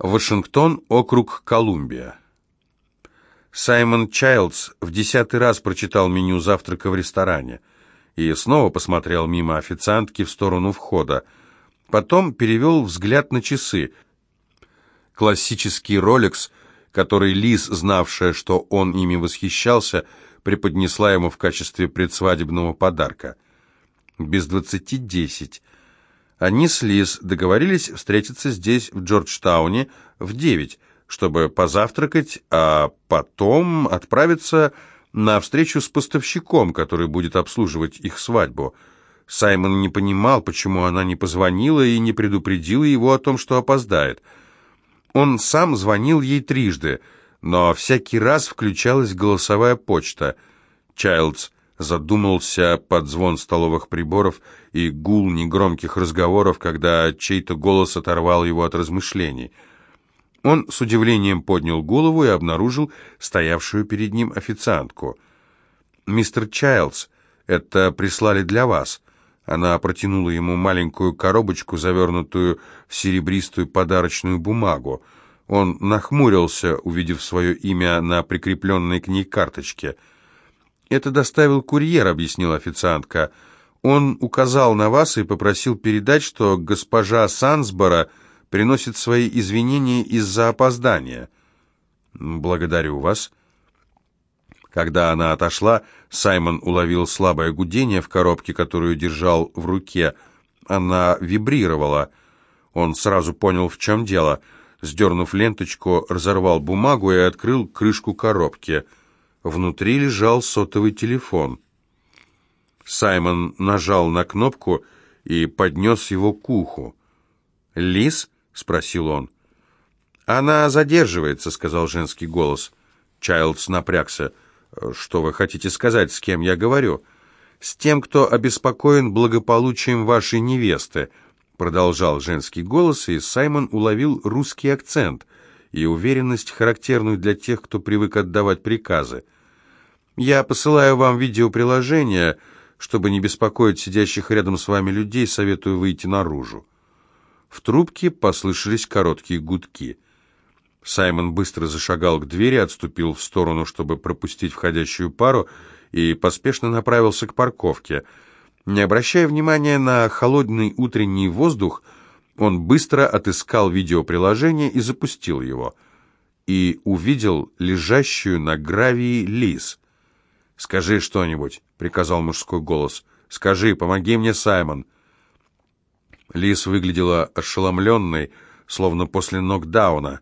Вашингтон, округ Колумбия. Саймон Чайлдс в десятый раз прочитал меню завтрака в ресторане и снова посмотрел мимо официантки в сторону входа. Потом перевел взгляд на часы. Классический «Ролекс», который Лиз, знавшая, что он ими восхищался, преподнесла ему в качестве предсвадебного подарка. Без двадцати десять. Они с Лиз договорились встретиться здесь, в Джорджтауне, в девять, чтобы позавтракать, а потом отправиться на встречу с поставщиком, который будет обслуживать их свадьбу. Саймон не понимал, почему она не позвонила и не предупредила его о том, что опоздает. Он сам звонил ей трижды, но всякий раз включалась голосовая почта. Чайлдс задумался под звон столовых приборов и гул негромких разговоров, когда чей-то голос оторвал его от размышлений. Он с удивлением поднял голову и обнаружил стоявшую перед ним официантку. «Мистер Чайлдс, это прислали для вас». Она протянула ему маленькую коробочку, завернутую в серебристую подарочную бумагу. Он нахмурился, увидев свое имя на прикрепленной к ней карточке – «Это доставил курьер», — объяснила официантка. «Он указал на вас и попросил передать, что госпожа Сансбора приносит свои извинения из-за опоздания». «Благодарю вас». Когда она отошла, Саймон уловил слабое гудение в коробке, которую держал в руке. Она вибрировала. Он сразу понял, в чем дело. Сдернув ленточку, разорвал бумагу и открыл крышку коробки — Внутри лежал сотовый телефон. Саймон нажал на кнопку и поднес его к уху. «Лис?» — спросил он. «Она задерживается», — сказал женский голос. Чайлдс напрягся. «Что вы хотите сказать, с кем я говорю?» «С тем, кто обеспокоен благополучием вашей невесты», — продолжал женский голос, и Саймон уловил русский акцент и уверенность, характерную для тех, кто привык отдавать приказы. «Я посылаю вам видеоприложение, чтобы не беспокоить сидящих рядом с вами людей, советую выйти наружу». В трубке послышались короткие гудки. Саймон быстро зашагал к двери, отступил в сторону, чтобы пропустить входящую пару, и поспешно направился к парковке. Не обращая внимания на холодный утренний воздух, он быстро отыскал видеоприложение и запустил его. И увидел лежащую на гравии лис. «Скажи что-нибудь», — приказал мужской голос. «Скажи, помоги мне, Саймон». Лис выглядела ошеломленной, словно после нокдауна.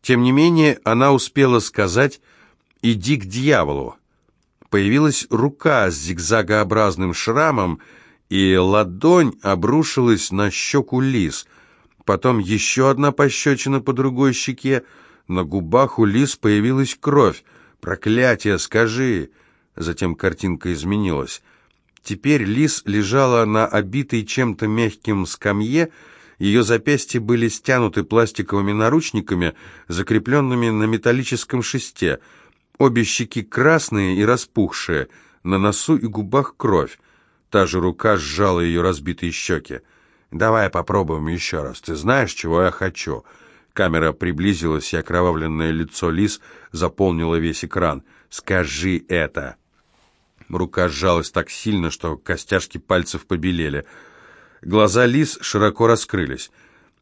Тем не менее, она успела сказать «иди к дьяволу». Появилась рука с зигзагообразным шрамом, и ладонь обрушилась на щеку Лис. Потом еще одна пощечина по другой щеке. На губах у Лис появилась кровь. «Проклятие, скажи!» Затем картинка изменилась. Теперь Лис лежала на обитой чем-то мягким скамье, ее запястья были стянуты пластиковыми наручниками, закрепленными на металлическом шесте. Обе щеки красные и распухшие, на носу и губах кровь. Та же рука сжала ее разбитые щеки. «Давай попробуем еще раз. Ты знаешь, чего я хочу?» Камера приблизилась, и окровавленное лицо Лис заполнило весь экран. «Скажи это!» Рука сжалась так сильно, что костяшки пальцев побелели. Глаза Лис широко раскрылись.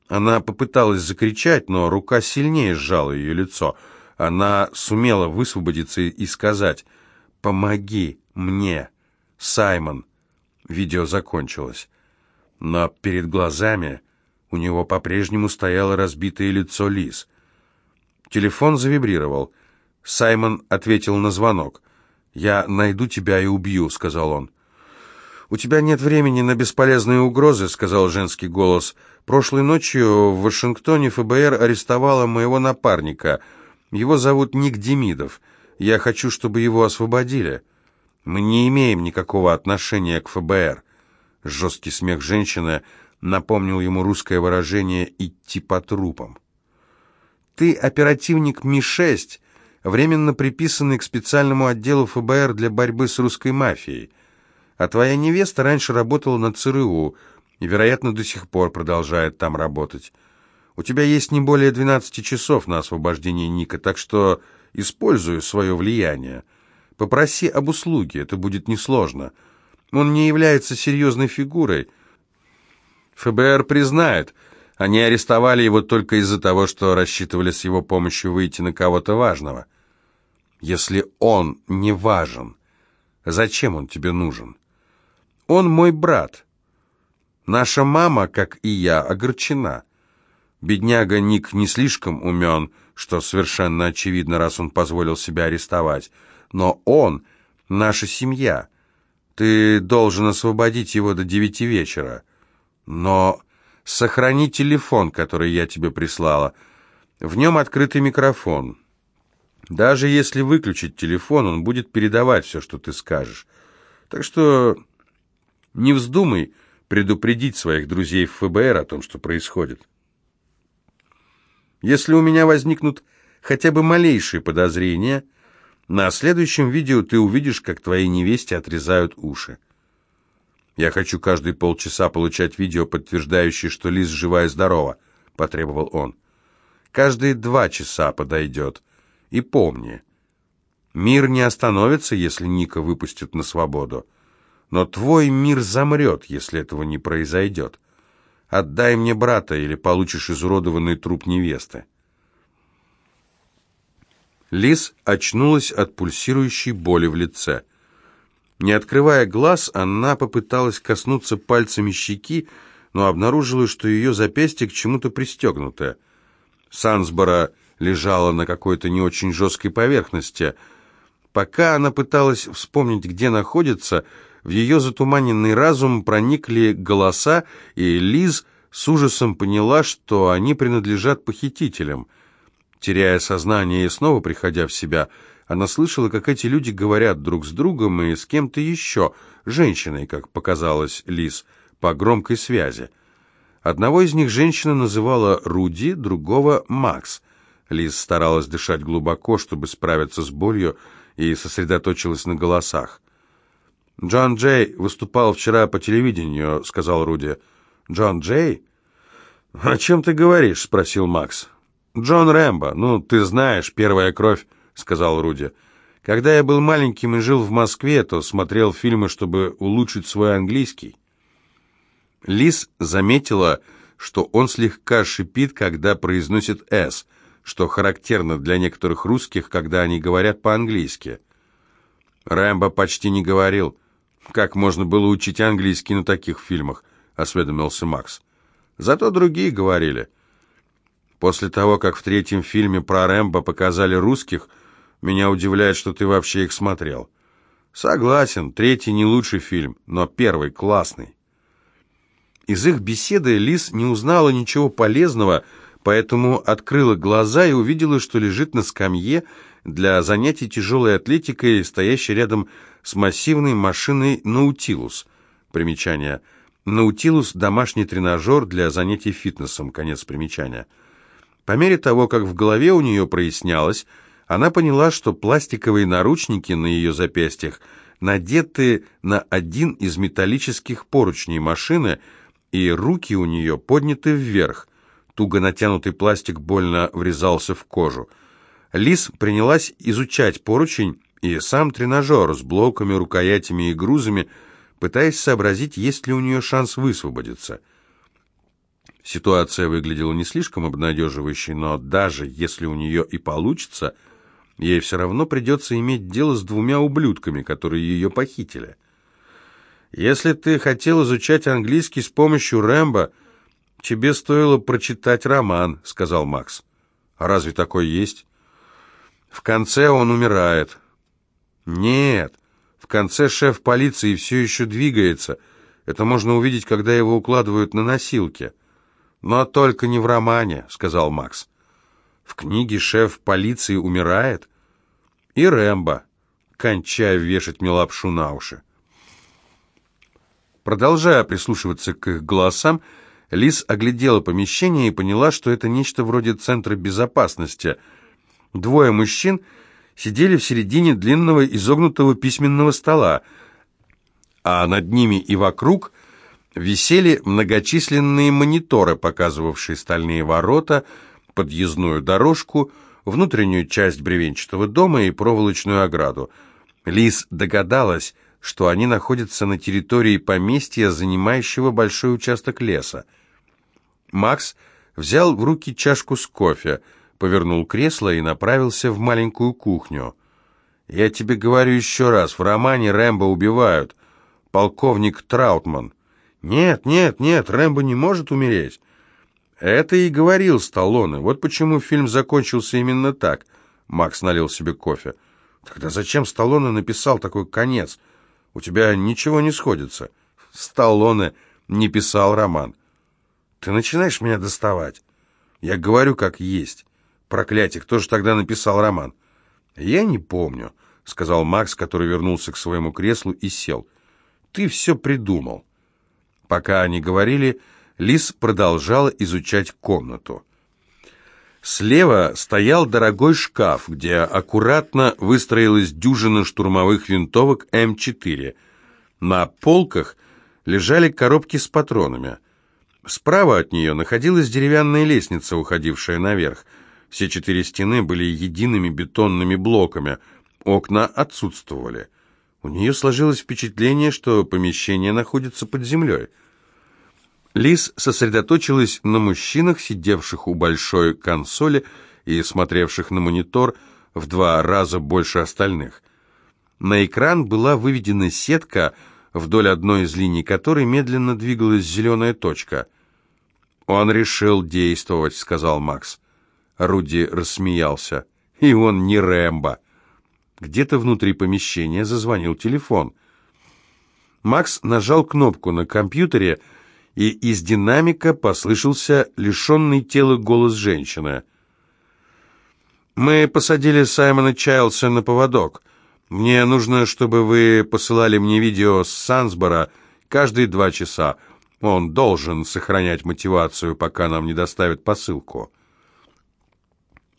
Она попыталась закричать, но рука сильнее сжала ее лицо. Она сумела высвободиться и сказать «Помоги мне, Саймон!» Видео закончилось. Но перед глазами у него по-прежнему стояло разбитое лицо Лиз. Телефон завибрировал. Саймон ответил на звонок. «Я найду тебя и убью», — сказал он. «У тебя нет времени на бесполезные угрозы», — сказал женский голос. «Прошлой ночью в Вашингтоне ФБР арестовало моего напарника. Его зовут Ник Демидов. Я хочу, чтобы его освободили». Мы не имеем никакого отношения к ФБР. Жесткий смех женщины напомнил ему русское выражение «идти по трупам». Ты оперативник Ми-6, временно приписанный к специальному отделу ФБР для борьбы с русской мафией. А твоя невеста раньше работала на ЦРУ и, вероятно, до сих пор продолжает там работать. У тебя есть не более 12 часов на освобождение Ника, так что используй свое влияние. Попроси об услуге, это будет несложно. Он не является серьезной фигурой. ФБР признает, они арестовали его только из-за того, что рассчитывали с его помощью выйти на кого-то важного. Если он не важен, зачем он тебе нужен? Он мой брат. Наша мама, как и я, огорчена. Бедняга Ник не слишком умен, что совершенно очевидно, раз он позволил себя арестовать. Но он — наша семья. Ты должен освободить его до девяти вечера. Но сохрани телефон, который я тебе прислала. В нем открытый микрофон. Даже если выключить телефон, он будет передавать все, что ты скажешь. Так что не вздумай предупредить своих друзей в ФБР о том, что происходит. Если у меня возникнут хотя бы малейшие подозрения, на следующем видео ты увидишь, как твоей невесте отрезают уши. Я хочу каждые полчаса получать видео, подтверждающее, что Лиз жива и здорова, потребовал он. Каждые два часа подойдет. И помни, мир не остановится, если Ника выпустят на свободу. Но твой мир замрет, если этого не произойдет. Отдай мне брата, или получишь изуродованный труп невесты. Лиз очнулась от пульсирующей боли в лице. Не открывая глаз, она попыталась коснуться пальцами щеки, но обнаружила, что ее запястье к чему-то пристегнуто. Сансбора лежала на какой-то не очень жесткой поверхности. Пока она пыталась вспомнить, где находится, в ее затуманенный разум проникли голоса, и Лиз с ужасом поняла, что они принадлежат похитителям. Теряя сознание и снова приходя в себя, она слышала, как эти люди говорят друг с другом и с кем-то еще, женщиной, как показалось Лиз, по громкой связи. Одного из них женщина называла Руди, другого — Макс. Лиз старалась дышать глубоко, чтобы справиться с болью, и сосредоточилась на голосах. «Джон Джей выступал вчера по телевидению», — сказал Руди. «Джон Джей?» «О чем ты говоришь?» — спросил Макс. «Джон Рэмбо. Ну, ты знаешь, первая кровь», — сказал Руди. «Когда я был маленьким и жил в Москве, то смотрел фильмы, чтобы улучшить свой английский». Лиз заметила, что он слегка шипит, когда произносит «с», что характерно для некоторых русских, когда они говорят по-английски. Рэмбо почти не говорил. «Как можно было учить английский на таких фильмах?» — осведомился Макс. «Зато другие говорили». «После того, как в третьем фильме про Рэмбо показали русских, меня удивляет, что ты вообще их смотрел». «Согласен, третий не лучший фильм, но первый классный». Из их беседы Лис не узнала ничего полезного, поэтому открыла глаза и увидела, что лежит на скамье для занятий тяжелой атлетикой, стоящей рядом с массивной машиной «Наутилус». Примечание. «Наутилус» – домашний тренажер для занятий фитнесом. Конец примечания. По мере того, как в голове у нее прояснялось, она поняла, что пластиковые наручники на ее запястьях надеты на один из металлических поручней машины, и руки у нее подняты вверх. Туго натянутый пластик больно врезался в кожу. Лис принялась изучать поручень и сам тренажер с блоками, рукоятями и грузами, пытаясь сообразить, есть ли у нее шанс высвободиться. Ситуация выглядела не слишком обнадеживающей, но даже если у нее и получится, ей все равно придется иметь дело с двумя ублюдками, которые ее похитили. Если ты хотел изучать английский с помощью Рэмбо, тебе стоило прочитать роман, сказал Макс. А разве такой есть? В конце он умирает. Нет, в конце шеф полиции все еще двигается. Это можно увидеть, когда его укладывают на носилки. Но только не в романе, сказал Макс. В книге шеф полиции умирает. И Рэмбо. Кончай вешать мне лапшу на уши. Продолжая прислушиваться к их голосам, Лис оглядела помещение и поняла, что это нечто вроде центра безопасности. Двое мужчин сидели в середине длинного изогнутого письменного стола, а над ними и вокруг висели многочисленные мониторы, показывавшие стальные ворота, подъездную дорожку, внутреннюю часть бревенчатого дома и проволочную ограду. Лиз догадалась, что они находятся на территории поместья, занимающего большой участок леса. Макс взял в руки чашку с кофе, повернул кресло и направился в маленькую кухню. «Я тебе говорю еще раз, в романе Рэмбо убивают. Полковник Траутман». «Нет, нет, нет, Рэмбо не может умереть». «Это и говорил Сталлоне. Вот почему фильм закончился именно так». Макс налил себе кофе. «Тогда зачем Сталлоне написал такой конец? У тебя ничего не сходится». Сталлоне не писал роман. «Ты начинаешь меня доставать. Я говорю, как есть. Проклятие, кто же тогда написал роман?» «Я не помню», — сказал Макс, который вернулся к своему креслу и сел. «Ты все придумал». Пока они говорили, Лис продолжала изучать комнату. Слева стоял дорогой шкаф, где аккуратно выстроилась дюжина штурмовых винтовок М4. На полках лежали коробки с патронами. Справа от нее находилась деревянная лестница, уходившая наверх. Все четыре стены были едиными бетонными блоками, окна отсутствовали. У нее сложилось впечатление, что помещение находится под землей. Лис сосредоточилась на мужчинах, сидевших у большой консоли и смотревших на монитор в два раза больше остальных. На экран была выведена сетка, вдоль одной из линий которой медленно двигалась зеленая точка. «Он решил действовать», — сказал Макс. Руди рассмеялся. «И он не Рэмбо». Где-то внутри помещения зазвонил телефон. Макс нажал кнопку на компьютере, и из динамика послышался лишенный тела голос женщины. «Мы посадили Саймона Чайлса на поводок. Мне нужно, чтобы вы посылали мне видео с Сансбора каждые два часа. Он должен сохранять мотивацию, пока нам не доставят посылку».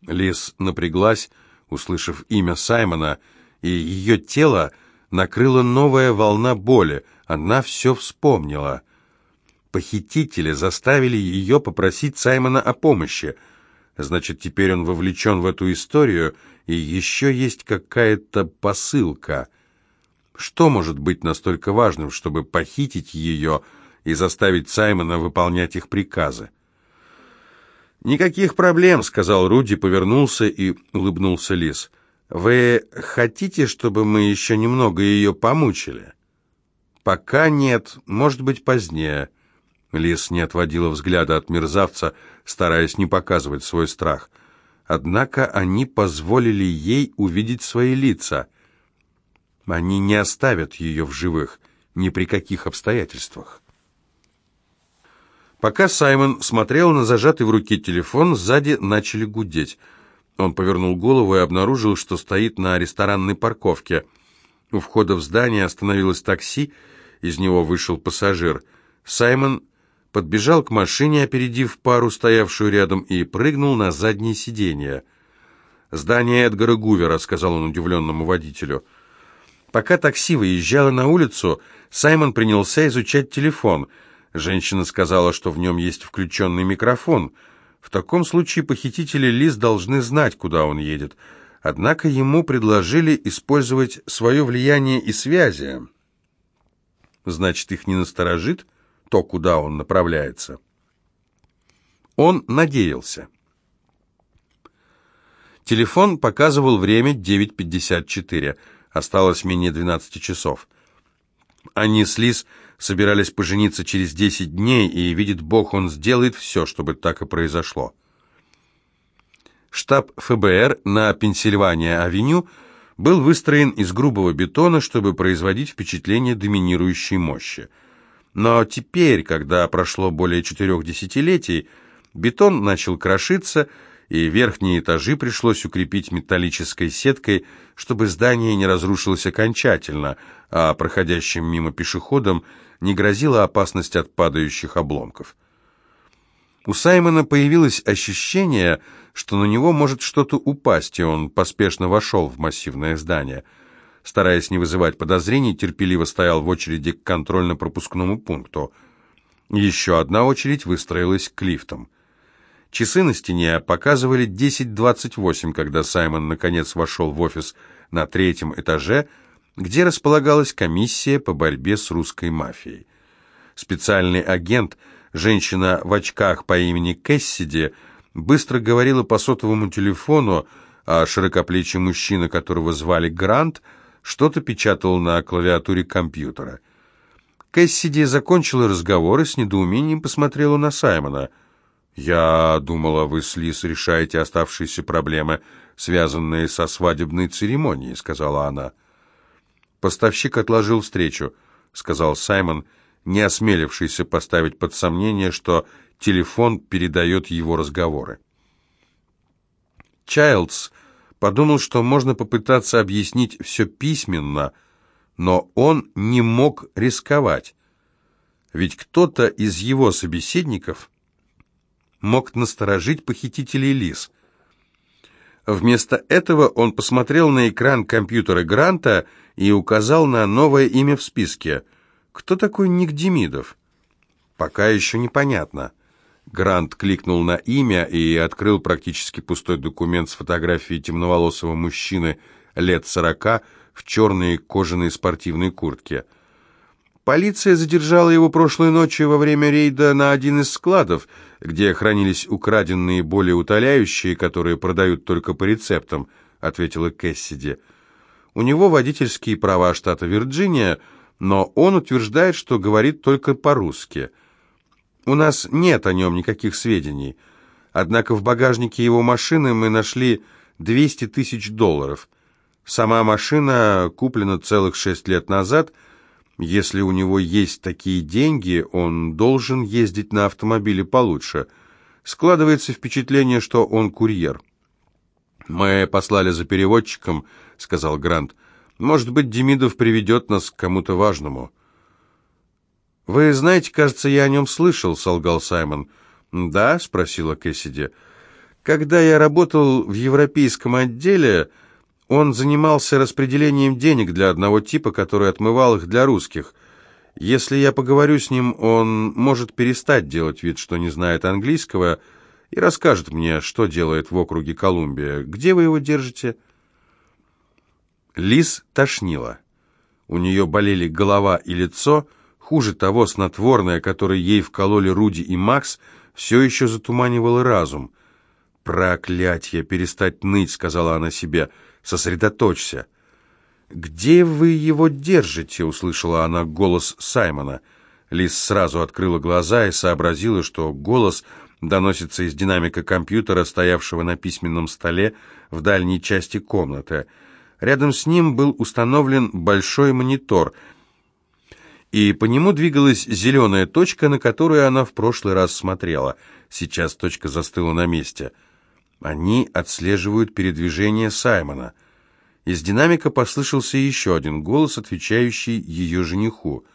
Лиз напряглась, услышав имя Саймона, и ее тело накрыла новая волна боли. Она все вспомнила. Похитители заставили ее попросить Саймона о помощи. Значит, теперь он вовлечен в эту историю, и еще есть какая-то посылка. Что может быть настолько важным, чтобы похитить ее и заставить Саймона выполнять их приказы? «Никаких проблем», — сказал Руди, повернулся и улыбнулся Лис. «Вы хотите, чтобы мы еще немного ее помучили?» «Пока нет, может быть, позднее». Лис не отводила взгляда от мерзавца, стараясь не показывать свой страх. Однако они позволили ей увидеть свои лица. Они не оставят ее в живых ни при каких обстоятельствах. Пока Саймон смотрел на зажатый в руке телефон, сзади начали гудеть. Он повернул голову и обнаружил, что стоит на ресторанной парковке. У входа в здание остановилось такси, из него вышел пассажир. Саймон подбежал к машине, опередив пару, стоявшую рядом, и прыгнул на заднее сиденье. «Здание Эдгара Гувера», — сказал он удивленному водителю. Пока такси выезжало на улицу, Саймон принялся изучать телефон. Женщина сказала, что в нем есть включенный микрофон. В таком случае похитители Лиз должны знать, куда он едет. Однако ему предложили использовать свое влияние и связи. Значит, их не насторожит? — то, куда он направляется. Он надеялся. Телефон показывал время 9.54. Осталось менее 12 часов. Они с Лиз собирались пожениться через 10 дней, и, видит Бог, он сделает все, чтобы так и произошло. Штаб ФБР на Пенсильвания-авеню был выстроен из грубого бетона, чтобы производить впечатление доминирующей мощи. Но теперь, когда прошло более четырех десятилетий, бетон начал крошиться, и верхние этажи пришлось укрепить металлической сеткой, чтобы здание не разрушилось окончательно, а проходящим мимо пешеходам не грозила опасность от падающих обломков. У Саймона появилось ощущение, что на него может что-то упасть, и он поспешно вошел в массивное здание – стараясь не вызывать подозрений, терпеливо стоял в очереди к контрольно-пропускному пункту. Еще одна очередь выстроилась к лифтам. Часы на стене показывали 10.28, когда Саймон наконец вошел в офис на третьем этаже, где располагалась комиссия по борьбе с русской мафией. Специальный агент, женщина в очках по имени Кэссиди, быстро говорила по сотовому телефону, а широкоплечий мужчина, которого звали Грант, что-то печатал на клавиатуре компьютера. Кэссиди закончила разговор и с недоумением посмотрела на Саймона – «Я думала, вы с Лис решаете оставшиеся проблемы, связанные со свадебной церемонией», — сказала она. «Поставщик отложил встречу», — сказал Саймон, не осмелившийся поставить под сомнение, что телефон передает его разговоры. Чайлдс подумал, что можно попытаться объяснить все письменно, но он не мог рисковать. Ведь кто-то из его собеседников мог насторожить похитителей лис. Вместо этого он посмотрел на экран компьютера Гранта и указал на новое имя в списке. Кто такой Ник Демидов? Пока еще непонятно. Грант кликнул на имя и открыл практически пустой документ с фотографией темноволосого мужчины лет сорока в черной кожаной спортивной куртке. Полиция задержала его прошлой ночью во время рейда на один из складов, где хранились украденные более утоляющие, которые продают только по рецептам, ответила Кэссиди. У него водительские права штата Вирджиния, но он утверждает, что говорит только по-русски. У нас нет о нем никаких сведений. Однако в багажнике его машины мы нашли 200 тысяч долларов. Сама машина куплена целых шесть лет назад – если у него есть такие деньги, он должен ездить на автомобиле получше. Складывается впечатление, что он курьер. «Мы послали за переводчиком», — сказал Грант. «Может быть, Демидов приведет нас к кому-то важному». «Вы знаете, кажется, я о нем слышал», — солгал Саймон. «Да?» — спросила Кэссиди. «Когда я работал в европейском отделе...» Он занимался распределением денег для одного типа, который отмывал их для русских. Если я поговорю с ним, он может перестать делать вид, что не знает английского, и расскажет мне, что делает в округе Колумбия. Где вы его держите?» Лис тошнила. У нее болели голова и лицо, хуже того, снотворное, которое ей вкололи Руди и Макс, все еще затуманивало разум. «Проклятье! Перестать ныть!» — сказала она себе — Сосредоточься. «Где вы его держите?» — услышала она голос Саймона. Лис сразу открыла глаза и сообразила, что голос доносится из динамика компьютера, стоявшего на письменном столе в дальней части комнаты. Рядом с ним был установлен большой монитор, и по нему двигалась зеленая точка, на которую она в прошлый раз смотрела. Сейчас точка застыла на месте — они отслеживают передвижение Саймона. Из динамика послышался еще один голос, отвечающий ее жениху.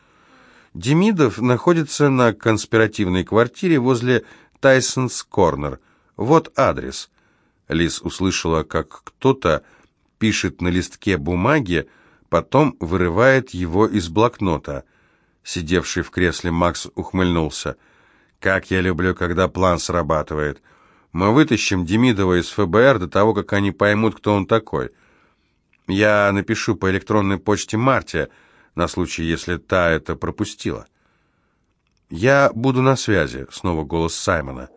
Демидов находится на конспиративной квартире возле Тайсонс Корнер. Вот адрес. Лис услышала, как кто-то пишет на листке бумаги, потом вырывает его из блокнота. Сидевший в кресле Макс ухмыльнулся. «Как я люблю, когда план срабатывает!» Мы вытащим Демидова из ФБР до того, как они поймут, кто он такой. Я напишу по электронной почте Марте, на случай, если та это пропустила. «Я буду на связи», — снова голос Саймона.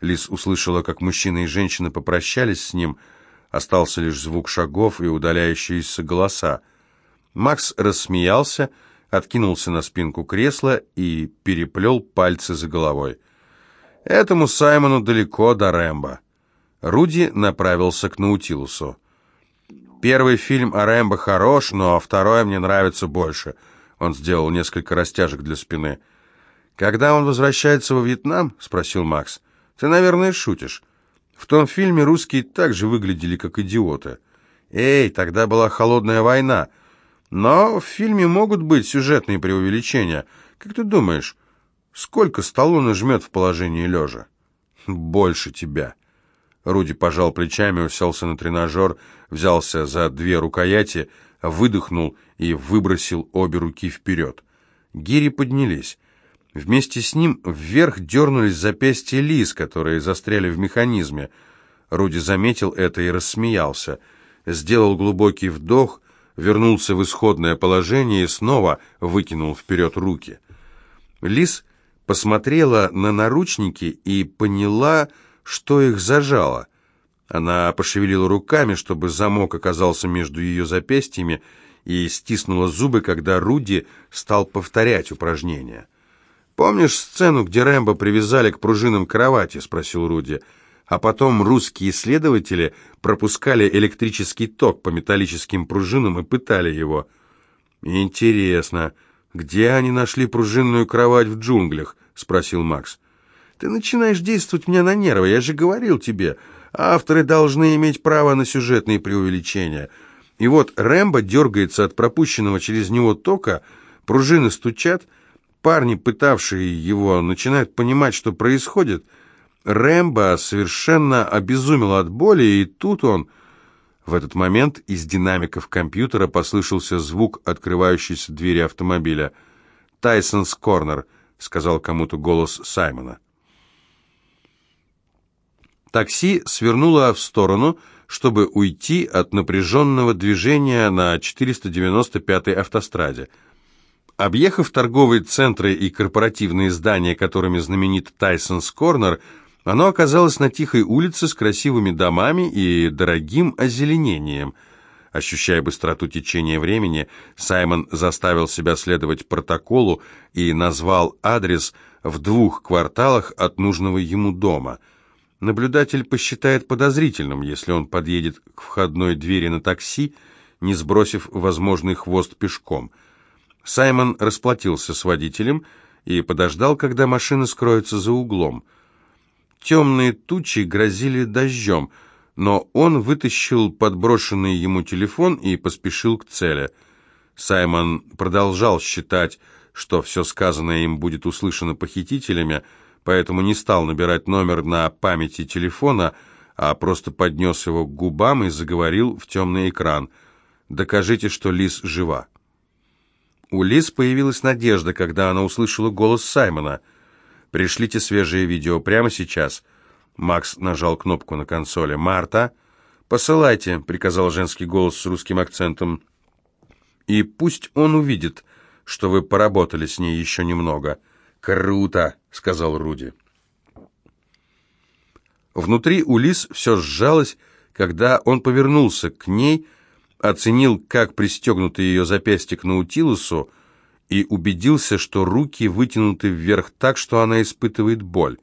Лис услышала, как мужчина и женщина попрощались с ним, остался лишь звук шагов и удаляющиеся голоса. Макс рассмеялся, откинулся на спинку кресла и переплел пальцы за головой. Этому Саймону далеко до Рэмбо. Руди направился к Наутилусу. «Первый фильм о Рэмбо хорош, но второй мне нравится больше». Он сделал несколько растяжек для спины. «Когда он возвращается во Вьетнам?» — спросил Макс. «Ты, наверное, шутишь. В том фильме русские так же выглядели, как идиоты. Эй, тогда была холодная война. Но в фильме могут быть сюжетные преувеличения. Как ты думаешь, Сколько Сталлоне жмет в положении лежа? Больше тебя. Руди пожал плечами, уселся на тренажер, взялся за две рукояти, выдохнул и выбросил обе руки вперед. Гири поднялись. Вместе с ним вверх дернулись запястья Лиз, которые застряли в механизме. Руди заметил это и рассмеялся. Сделал глубокий вдох, вернулся в исходное положение и снова выкинул вперед руки. Лиз посмотрела на наручники и поняла, что их зажало. Она пошевелила руками, чтобы замок оказался между ее запястьями, и стиснула зубы, когда Руди стал повторять упражнение. «Помнишь сцену, где Рэмбо привязали к пружинам кровати?» — спросил Руди. А потом русские исследователи пропускали электрический ток по металлическим пружинам и пытали его. «Интересно, где они нашли пружинную кровать в джунглях?» — спросил Макс. «Ты начинаешь действовать мне на нервы, я же говорил тебе. Авторы должны иметь право на сюжетные преувеличения». И вот Рэмбо дергается от пропущенного через него тока, пружины стучат, парни, пытавшие его, начинают понимать, что происходит. Рэмбо совершенно обезумел от боли, и тут он... В этот момент из динамиков компьютера послышался звук открывающейся двери автомобиля. «Тайсонс Корнер», — сказал кому-то голос Саймона. Такси свернуло в сторону, чтобы уйти от напряженного движения на 495-й автостраде. Объехав торговые центры и корпоративные здания, которыми знаменит Тайсонс Корнер, оно оказалось на тихой улице с красивыми домами и дорогим озеленением. Ощущая быстроту течения времени, Саймон заставил себя следовать протоколу и назвал адрес в двух кварталах от нужного ему дома – Наблюдатель посчитает подозрительным, если он подъедет к входной двери на такси, не сбросив возможный хвост пешком. Саймон расплатился с водителем и подождал, когда машина скроется за углом. Темные тучи грозили дождем, но он вытащил подброшенный ему телефон и поспешил к цели. Саймон продолжал считать, что все сказанное им будет услышано похитителями, поэтому не стал набирать номер на памяти телефона, а просто поднес его к губам и заговорил в темный экран. «Докажите, что Лиз жива». У Лиз появилась надежда, когда она услышала голос Саймона. «Пришлите свежее видео прямо сейчас». Макс нажал кнопку на консоли. «Марта?» «Посылайте», — приказал женский голос с русским акцентом. «И пусть он увидит, что вы поработали с ней еще немного». «Круто!» — сказал Руди. Внутри у Лис все сжалось, когда он повернулся к ней, оценил, как пристегнуто ее запястье к Наутилусу, и убедился, что руки вытянуты вверх так, что она испытывает боль.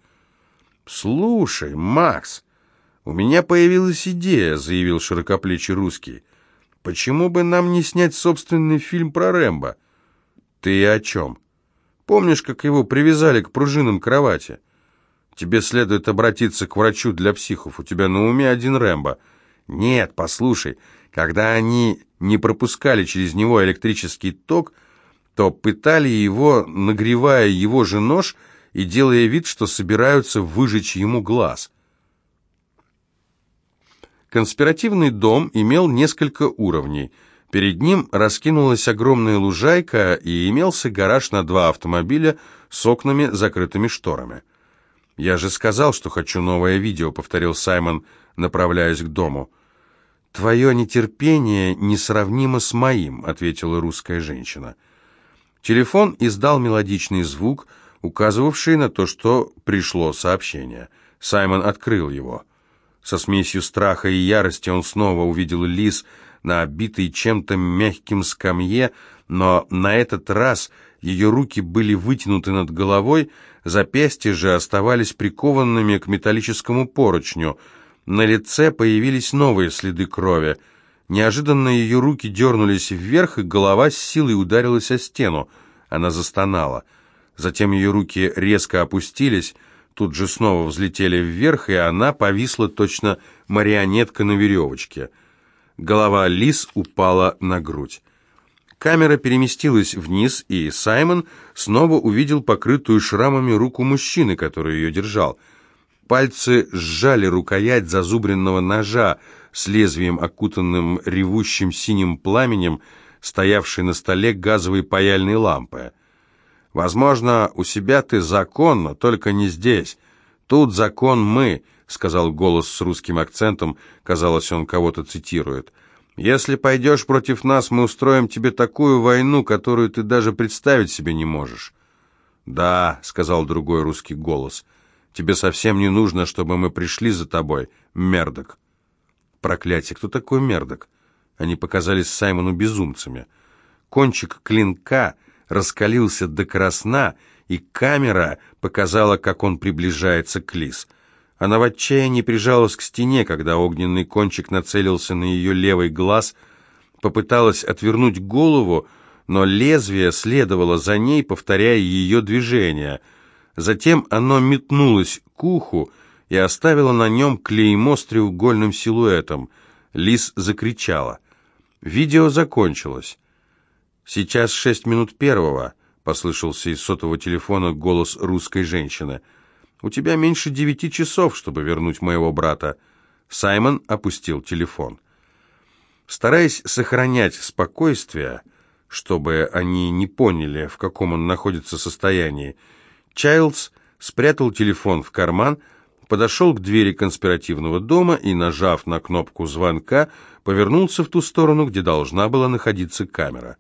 «Слушай, Макс, у меня появилась идея», — заявил широкоплечий русский. «Почему бы нам не снять собственный фильм про Рэмбо?» «Ты о чем?» Помнишь, как его привязали к пружинам кровати? Тебе следует обратиться к врачу для психов. У тебя на уме один Рэмбо. Нет, послушай, когда они не пропускали через него электрический ток, то пытали его, нагревая его же нож и делая вид, что собираются выжечь ему глаз. Конспиративный дом имел несколько уровней – Перед ним раскинулась огромная лужайка и имелся гараж на два автомобиля с окнами, закрытыми шторами. «Я же сказал, что хочу новое видео», — повторил Саймон, направляясь к дому. «Твое нетерпение несравнимо с моим», — ответила русская женщина. Телефон издал мелодичный звук, указывавший на то, что пришло сообщение. Саймон открыл его. Со смесью страха и ярости он снова увидел Лиз, на обитой чем-то мягким скамье, но на этот раз ее руки были вытянуты над головой, запястья же оставались прикованными к металлическому поручню. На лице появились новые следы крови. Неожиданно ее руки дернулись вверх, и голова с силой ударилась о стену. Она застонала. Затем ее руки резко опустились, тут же снова взлетели вверх, и она повисла точно марионетка на веревочке — Голова Лис упала на грудь. Камера переместилась вниз, и Саймон снова увидел покрытую шрамами руку мужчины, который ее держал. Пальцы сжали рукоять зазубренного ножа с лезвием, окутанным ревущим синим пламенем, стоявшей на столе газовой паяльной лампы. Возможно, у себя ты закон, но только не здесь. Тут закон мы, сказал голос с русским акцентом, казалось, он кого-то цитирует. Если пойдешь против нас, мы устроим тебе такую войну, которую ты даже представить себе не можешь. Да, сказал другой русский голос. Тебе совсем не нужно, чтобы мы пришли за тобой, Мердок. Проклятие, кто такой Мердок? Они показались Саймону безумцами. Кончик клинка раскалился до красна, и камера показала, как он приближается к Лис. Она в отчаянии прижалась к стене, когда огненный кончик нацелился на ее левый глаз, попыталась отвернуть голову, но лезвие следовало за ней, повторяя ее движения. Затем оно метнулось к уху и оставило на нем клеймо с треугольным силуэтом. Лис закричала. Видео закончилось. «Сейчас шесть минут первого», — послышался из сотового телефона голос русской женщины. «У тебя меньше девяти часов, чтобы вернуть моего брата». Саймон опустил телефон. Стараясь сохранять спокойствие, чтобы они не поняли, в каком он находится состоянии, Чайлдс спрятал телефон в карман, подошел к двери конспиративного дома и, нажав на кнопку звонка, повернулся в ту сторону, где должна была находиться камера.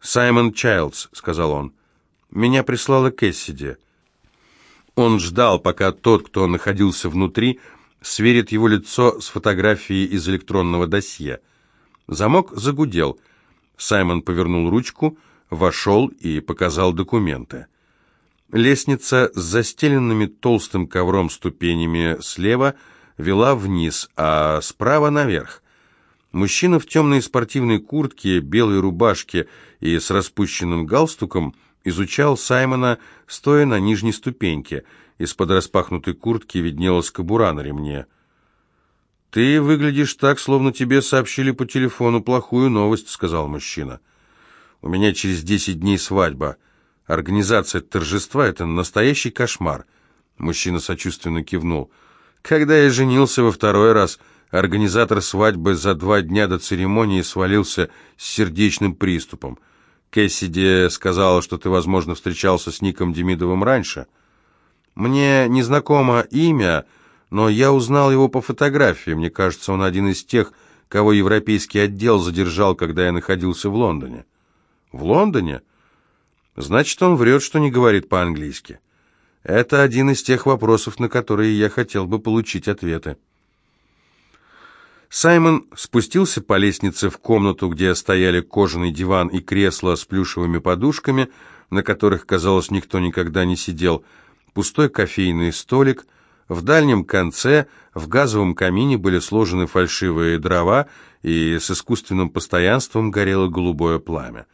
«Саймон Чайлдс», — сказал он, — «меня прислала Кэссиди». Он ждал, пока тот, кто находился внутри, сверит его лицо с фотографией из электронного досье. Замок загудел. Саймон повернул ручку, вошел и показал документы. Лестница с застеленными толстым ковром ступенями слева вела вниз, а справа наверх. Мужчина в темной спортивной куртке, белой рубашке и с распущенным галстуком изучал Саймона, стоя на нижней ступеньке. Из-под распахнутой куртки виднелась кобура на ремне. «Ты выглядишь так, словно тебе сообщили по телефону плохую новость», — сказал мужчина. «У меня через десять дней свадьба. Организация торжества — это настоящий кошмар». Мужчина сочувственно кивнул. «Когда я женился во второй раз...» Организатор свадьбы за два дня до церемонии свалился с сердечным приступом. Кэссиди сказала, что ты, возможно, встречался с Ником Демидовым раньше. Мне незнакомо имя, но я узнал его по фотографии. Мне кажется, он один из тех, кого европейский отдел задержал, когда я находился в Лондоне. В Лондоне? Значит, он врет, что не говорит по-английски. Это один из тех вопросов, на которые я хотел бы получить ответы. Саймон спустился по лестнице в комнату, где стояли кожаный диван и кресло с плюшевыми подушками, на которых, казалось, никто никогда не сидел, пустой кофейный столик. В дальнем конце в газовом камине были сложены фальшивые дрова, и с искусственным постоянством горело голубое пламя.